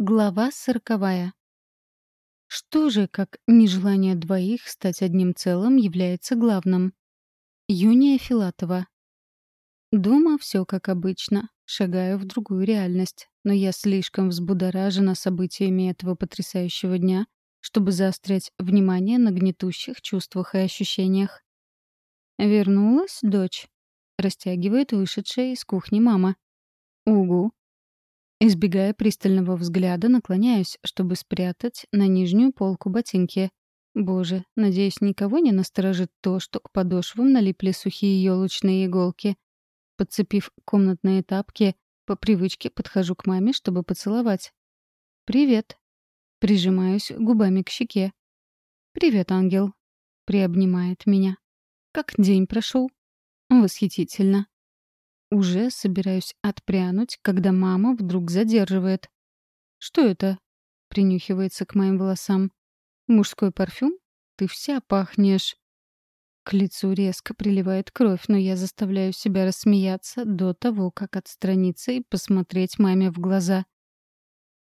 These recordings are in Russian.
Глава сороковая. Что же, как нежелание двоих стать одним целым, является главным? Юния Филатова. Дома все как обычно. Шагаю в другую реальность. Но я слишком взбудоражена событиями этого потрясающего дня, чтобы заострять внимание на гнетущих чувствах и ощущениях. «Вернулась, дочь?» — растягивает вышедшая из кухни мама. «Угу», Избегая пристального взгляда, наклоняюсь, чтобы спрятать на нижнюю полку ботинки. Боже, надеюсь, никого не насторожит то, что к подошвам налипли сухие елочные иголки. Подцепив комнатные тапки, по привычке подхожу к маме, чтобы поцеловать. «Привет». Прижимаюсь губами к щеке. «Привет, ангел». Приобнимает меня. «Как день прошел?» «Восхитительно». Уже собираюсь отпрянуть, когда мама вдруг задерживает. «Что это?» — принюхивается к моим волосам. «Мужской парфюм? Ты вся пахнешь...» К лицу резко приливает кровь, но я заставляю себя рассмеяться до того, как отстраниться и посмотреть маме в глаза.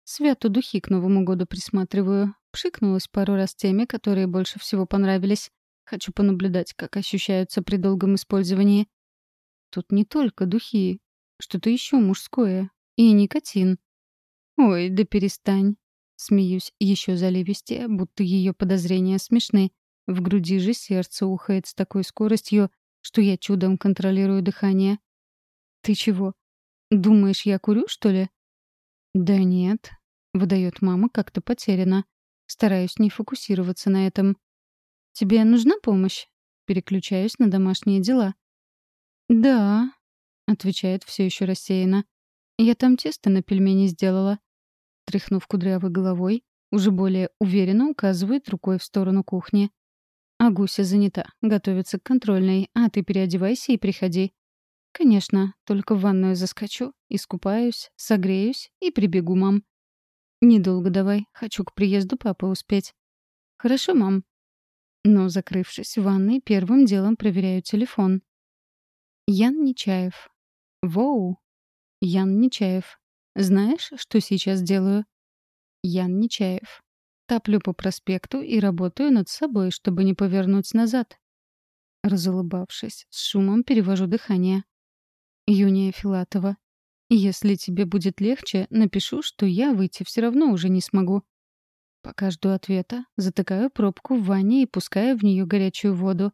Святу духи к Новому году присматриваю. Пшикнулась пару раз теми, которые больше всего понравились. Хочу понаблюдать, как ощущаются при долгом использовании. Тут не только духи, что-то еще мужское. И никотин. Ой, да перестань. Смеюсь еще заливистее, будто ее подозрения смешны. В груди же сердце ухает с такой скоростью, что я чудом контролирую дыхание. «Ты чего? Думаешь, я курю, что ли?» «Да нет», — выдает мама как-то потеряно. Стараюсь не фокусироваться на этом. «Тебе нужна помощь?» Переключаюсь на домашние дела. «Да», — отвечает все еще рассеянно. «Я там тесто на пельмени сделала». Тряхнув кудрявой головой, уже более уверенно указывает рукой в сторону кухни. «А Гуся занята, готовится к контрольной, а ты переодевайся и приходи». «Конечно, только в ванную заскочу, искупаюсь, согреюсь и прибегу, мам». «Недолго давай, хочу к приезду папы успеть». «Хорошо, мам». Но, закрывшись в ванной, первым делом проверяю телефон. Ян Нечаев. Воу. Ян Нечаев. Знаешь, что сейчас делаю? Ян Нечаев. Топлю по проспекту и работаю над собой, чтобы не повернуть назад. Разулыбавшись, с шумом перевожу дыхание. Юния Филатова. Если тебе будет легче, напишу, что я выйти все равно уже не смогу. Пока жду ответа, затыкаю пробку в ванне и пускаю в нее горячую воду.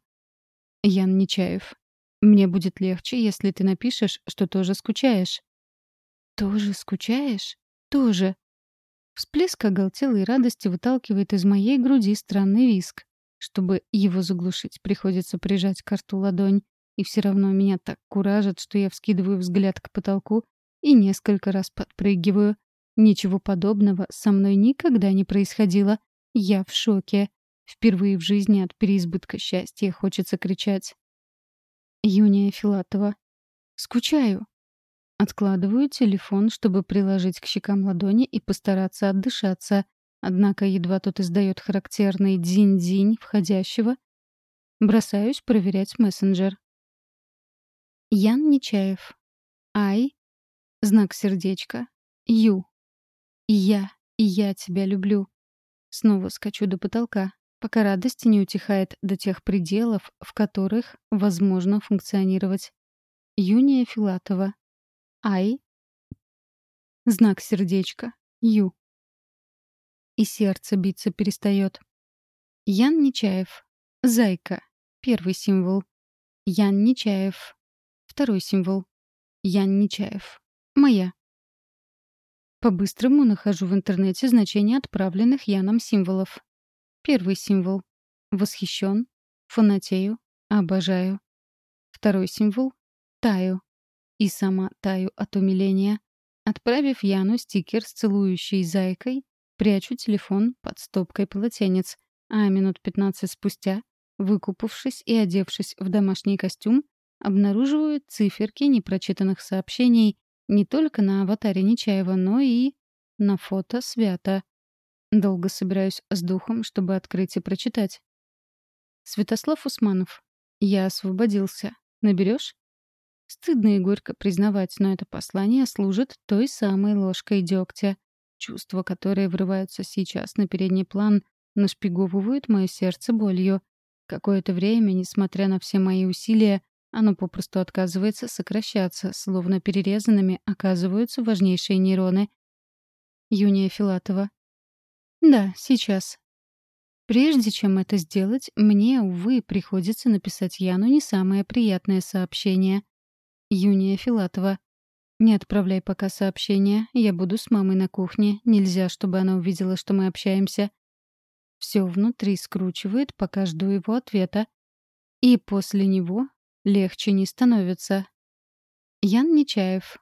Ян Нечаев. Мне будет легче, если ты напишешь, что тоже скучаешь. Тоже скучаешь? Тоже. Всплеск оголтелой радости выталкивает из моей груди странный виск. Чтобы его заглушить, приходится прижать к рту ладонь. И все равно меня так куражит, что я вскидываю взгляд к потолку и несколько раз подпрыгиваю. Ничего подобного со мной никогда не происходило. Я в шоке. Впервые в жизни от переизбытка счастья хочется кричать. Юния Филатова. Скучаю. Откладываю телефон, чтобы приложить к щекам ладони и постараться отдышаться. Однако едва тот издает характерный дзинь-дзинь входящего, бросаюсь проверять мессенджер. Ян Нечаев. Ай. Знак сердечка. Ю. Я, я тебя люблю. Снова скачу до потолка пока радость не утихает до тех пределов, в которых возможно функционировать. Юния Филатова. Ай. Знак сердечка. Ю. И сердце биться перестает. Ян Нечаев. Зайка. Первый символ. Ян Нечаев. Второй символ. Ян Нечаев. Моя. По-быстрому нахожу в интернете значение отправленных Яном символов. Первый символ. Восхищен, фанатею, обожаю. Второй символ. Таю. И сама таю от умиления. Отправив Яну стикер с целующей зайкой, прячу телефон под стопкой полотенец, а минут 15 спустя, выкупавшись и одевшись в домашний костюм, обнаруживаю циферки непрочитанных сообщений не только на аватаре Нечаева, но и на фото Свята. Долго собираюсь с духом, чтобы открыть и прочитать. Святослав Усманов. Я освободился. Наберешь? Стыдно и горько признавать, но это послание служит той самой ложкой дегтя. Чувства, которые врываются сейчас на передний план, нашпиговывают мое сердце болью. Какое-то время, несмотря на все мои усилия, оно попросту отказывается сокращаться, словно перерезанными оказываются важнейшие нейроны. Юния Филатова. Да, сейчас. Прежде чем это сделать, мне, увы, приходится написать Яну не самое приятное сообщение. Юния Филатова. Не отправляй пока сообщение. Я буду с мамой на кухне. Нельзя, чтобы она увидела, что мы общаемся. Все внутри скручивает, пока жду его ответа. И после него легче не становится. Ян Нечаев.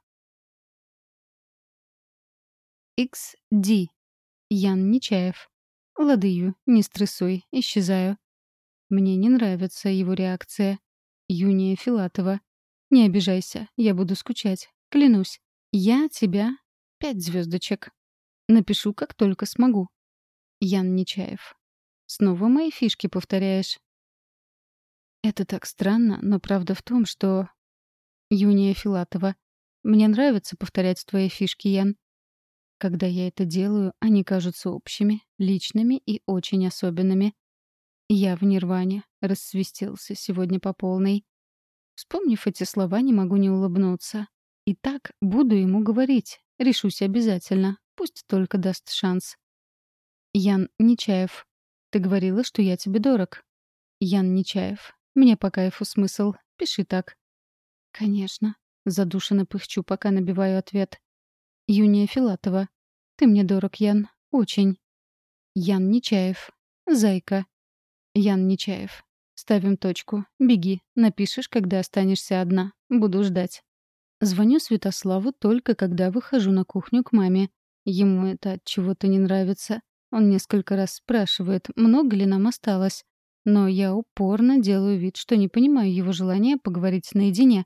XD. Ян Нечаев. Ладыю, не стрессуй, исчезаю. Мне не нравится его реакция. Юния Филатова. Не обижайся, я буду скучать. Клянусь. Я тебя... Пять звездочек. Напишу, как только смогу. Ян Нечаев. Снова мои фишки повторяешь. Это так странно, но правда в том, что... Юния Филатова. Мне нравится повторять твои фишки, Ян. Когда я это делаю, они кажутся общими, личными и очень особенными. Я в нирване, рассвистелся сегодня по полной. Вспомнив эти слова, не могу не улыбнуться. И так буду ему говорить. Решусь обязательно. Пусть только даст шанс. Ян Нечаев. Ты говорила, что я тебе дорог. Ян Нечаев. Мне по кайфу смысл. Пиши так. Конечно. Задушенно пыхчу, пока набиваю ответ. Юния Филатова. Ты мне дорог, Ян. Очень. Ян Нечаев. Зайка. Ян Нечаев. Ставим точку. Беги. Напишешь, когда останешься одна. Буду ждать. Звоню Святославу только когда выхожу на кухню к маме. Ему это от чего-то не нравится. Он несколько раз спрашивает, много ли нам осталось. Но я упорно делаю вид, что не понимаю его желания поговорить наедине.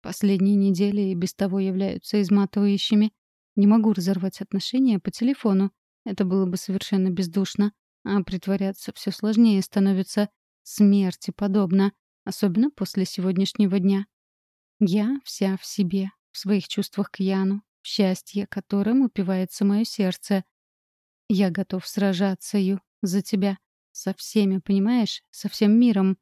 Последние недели и без того являются изматывающими. Не могу разорвать отношения по телефону. Это было бы совершенно бездушно. А притворяться все сложнее становится. Смерти подобно. Особенно после сегодняшнего дня. Я вся в себе, в своих чувствах к Яну, в счастье, которым упивается мое сердце. Я готов сражаться, Ю, за тебя. Со всеми, понимаешь? Со всем миром.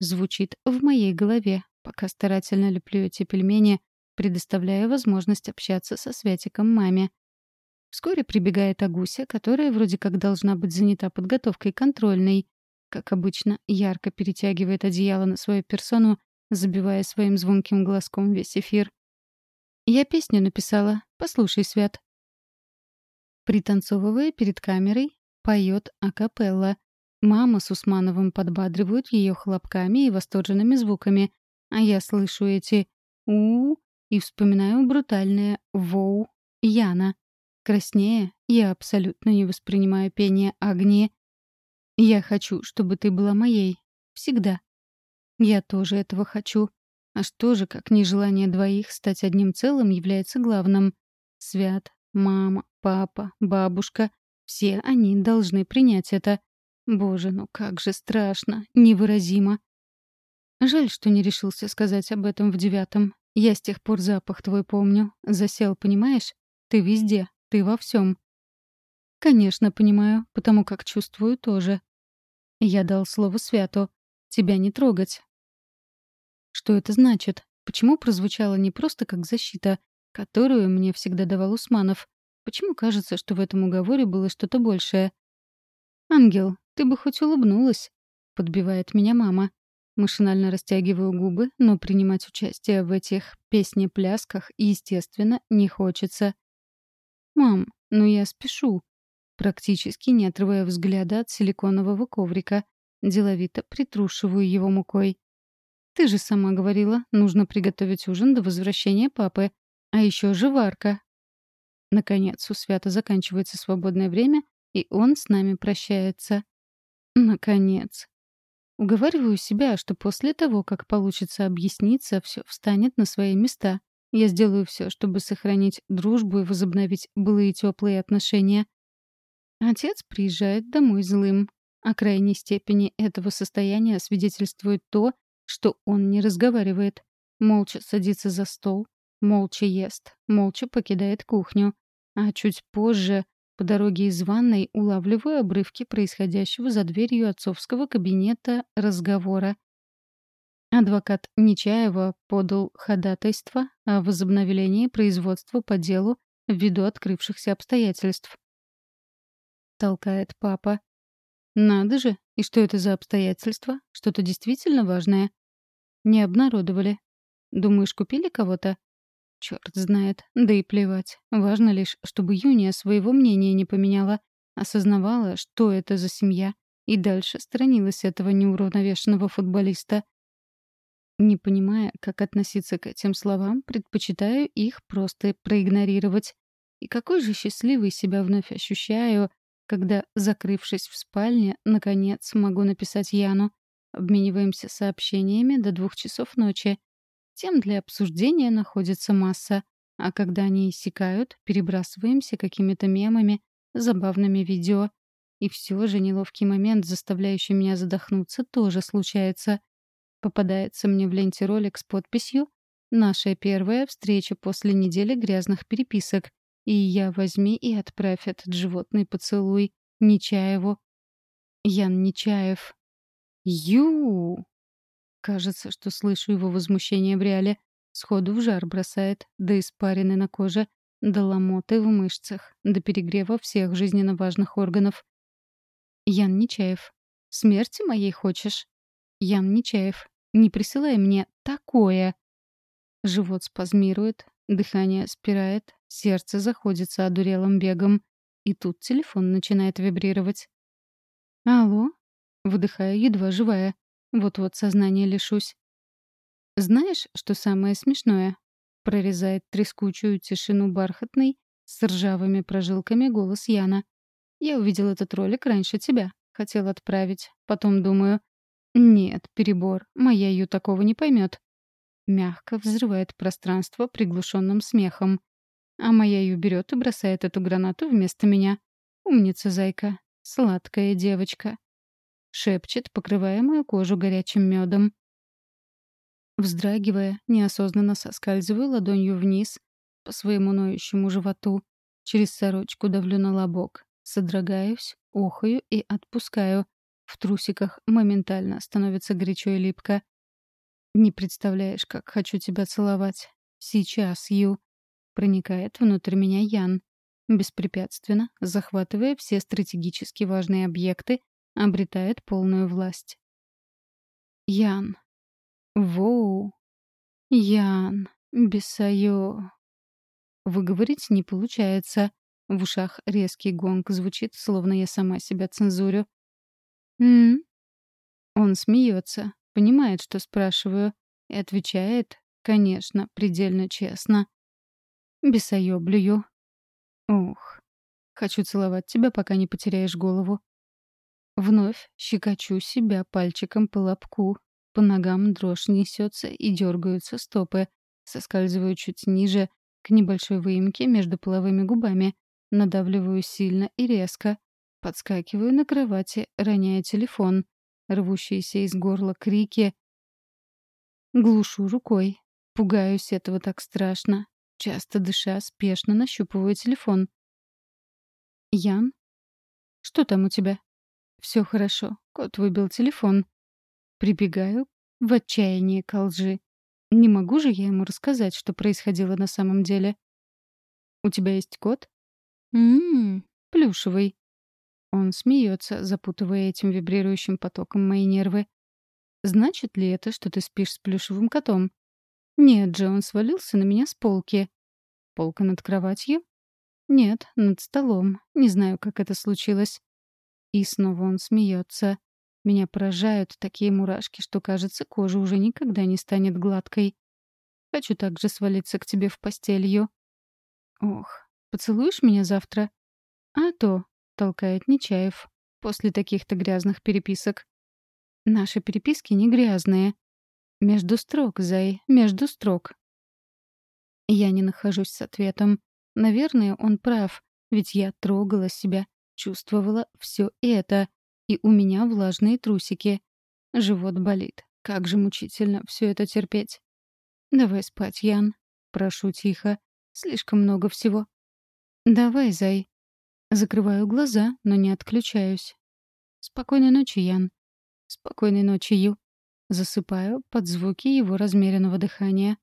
Звучит в моей голове, пока старательно леплю эти пельмени, предоставляя возможность общаться со Святиком маме. Вскоре прибегает Агуся, которая вроде как должна быть занята подготовкой контрольной. Как обычно, ярко перетягивает одеяло на свою персону, забивая своим звонким глазком весь эфир. «Я песню написала. Послушай, Свят». Пританцовывая перед камерой, поет акапелла, Мама с Усмановым подбадривают ее хлопками и восторженными звуками, а я слышу эти у и вспоминаю брутальное «воу» Яна. Краснее я абсолютно не воспринимаю пение Агнии. Я хочу, чтобы ты была моей. Всегда. Я тоже этого хочу. А что же, как нежелание двоих стать одним целым является главным? Свят, мама, папа, бабушка — все они должны принять это. Боже, ну как же страшно, невыразимо. Жаль, что не решился сказать об этом в девятом. Я с тех пор запах твой помню. Засел, понимаешь? Ты везде, ты во всем. Конечно, понимаю, потому как чувствую тоже. Я дал слово Святу. Тебя не трогать. Что это значит? Почему прозвучало не просто как защита, которую мне всегда давал Усманов? Почему кажется, что в этом уговоре было что-то большее? «Ангел, ты бы хоть улыбнулась», — подбивает меня мама. Машинально растягиваю губы, но принимать участие в этих песне-плясках, естественно, не хочется. «Мам, ну я спешу», практически не отрывая взгляда от силиконового коврика. Деловито притрушиваю его мукой. «Ты же сама говорила, нужно приготовить ужин до возвращения папы. А еще живарка». Наконец, у Свята заканчивается свободное время, и он с нами прощается. Наконец. Уговариваю себя, что после того, как получится объясниться, все встанет на свои места. Я сделаю все, чтобы сохранить дружбу и возобновить былые теплые отношения. Отец приезжает домой злым. О крайней степени этого состояния свидетельствует то, что он не разговаривает. Молча садится за стол, молча ест, молча покидает кухню. А чуть позже По дороге из ванной улавливаю обрывки происходящего за дверью отцовского кабинета разговора. Адвокат Нечаева подал ходатайство о возобновлении производства по делу ввиду открывшихся обстоятельств. Толкает папа. Надо же, и что это за обстоятельства? Что-то действительно важное? Не обнародовали. Думаешь, купили кого-то? Черт знает. Да и плевать. Важно лишь, чтобы Юния своего мнения не поменяла, осознавала, что это за семья, и дальше сторонилась этого неуравновешенного футболиста. Не понимая, как относиться к этим словам, предпочитаю их просто проигнорировать. И какой же счастливый себя вновь ощущаю, когда, закрывшись в спальне, наконец могу написать Яну. Обмениваемся сообщениями до двух часов ночи. Тем для обсуждения находится масса, а когда они иссякают, перебрасываемся какими-то мемами, забавными видео. И все же неловкий момент, заставляющий меня задохнуться, тоже случается. Попадается мне в ленте ролик с подписью «Наша первая встреча после недели грязных переписок», и я возьми и отправь этот животный поцелуй Нечаеву. Ян Нечаев. Ю! Кажется, что слышу его возмущение в реале. Сходу в жар бросает, до испарины на коже, до ломоты в мышцах, до перегрева всех жизненно важных органов. Ян Нечаев. Смерти моей хочешь? Ян Нечаев. Не присылай мне такое. Живот спазмирует, дыхание спирает, сердце заходится одурелым бегом. И тут телефон начинает вибрировать. «Алло?» Выдыхаю, едва живая. Вот-вот сознание лишусь. «Знаешь, что самое смешное?» Прорезает трескучую тишину бархатный, с ржавыми прожилками голос Яна. «Я увидел этот ролик раньше тебя. Хотел отправить. Потом думаю, нет, перебор. Моя Ю такого не поймет. Мягко взрывает пространство приглушенным смехом. А моя Ю берет и бросает эту гранату вместо меня. Умница, зайка. Сладкая девочка. Шепчет, покрывая мою кожу горячим медом. Вздрагивая, неосознанно соскальзываю ладонью вниз по своему ноющему животу. Через сорочку давлю на лобок. Содрогаюсь, охаю и отпускаю. В трусиках моментально становится горячо и липко. «Не представляешь, как хочу тебя целовать. Сейчас, Ю!» Проникает внутрь меня Ян. Беспрепятственно, захватывая все стратегически важные объекты, обретает полную власть. Ян. Воу. Ян. Бесайо. Выговорить не получается. В ушах резкий гонг звучит, словно я сама себя цензурю. «М?», Он смеется, понимает, что спрашиваю, и отвечает, конечно, предельно честно. Бесаю блюю. Ух, хочу целовать тебя, пока не потеряешь голову. Вновь щекочу себя пальчиком по лобку. По ногам дрожь несется и дергаются стопы. Соскальзываю чуть ниже, к небольшой выемке между половыми губами. Надавливаю сильно и резко. Подскакиваю на кровати, роняя телефон. Рвущиеся из горла крики. Глушу рукой. Пугаюсь этого так страшно. Часто дыша, спешно нащупываю телефон. «Ян? Что там у тебя?» «Все хорошо. Кот выбил телефон». Прибегаю в отчаянии к лжи. Не могу же я ему рассказать, что происходило на самом деле. «У тебя есть кот?» «М-м, плюшевый. Он смеется, запутывая этим вибрирующим потоком мои нервы. «Значит ли это, что ты спишь с плюшевым котом?» «Нет же, он свалился на меня с полки». «Полка над кроватью?» «Нет, над столом. Не знаю, как это случилось». И снова он смеется. Меня поражают такие мурашки, что, кажется, кожа уже никогда не станет гладкой. Хочу также свалиться к тебе в постелью. Ох, поцелуешь меня завтра? А то, — толкает Нечаев. После таких-то грязных переписок. Наши переписки не грязные. Между строк, Зай, между строк. Я не нахожусь с ответом. Наверное, он прав, ведь я трогала себя, чувствовала все это, и у меня влажные трусики. Живот болит. Как же мучительно все это терпеть. Давай спать, Ян. Прошу тихо. Слишком много всего. Давай, Зай. Закрываю глаза, но не отключаюсь. Спокойной ночи, Ян. Спокойной ночи, Ю. Засыпаю под звуки его размеренного дыхания.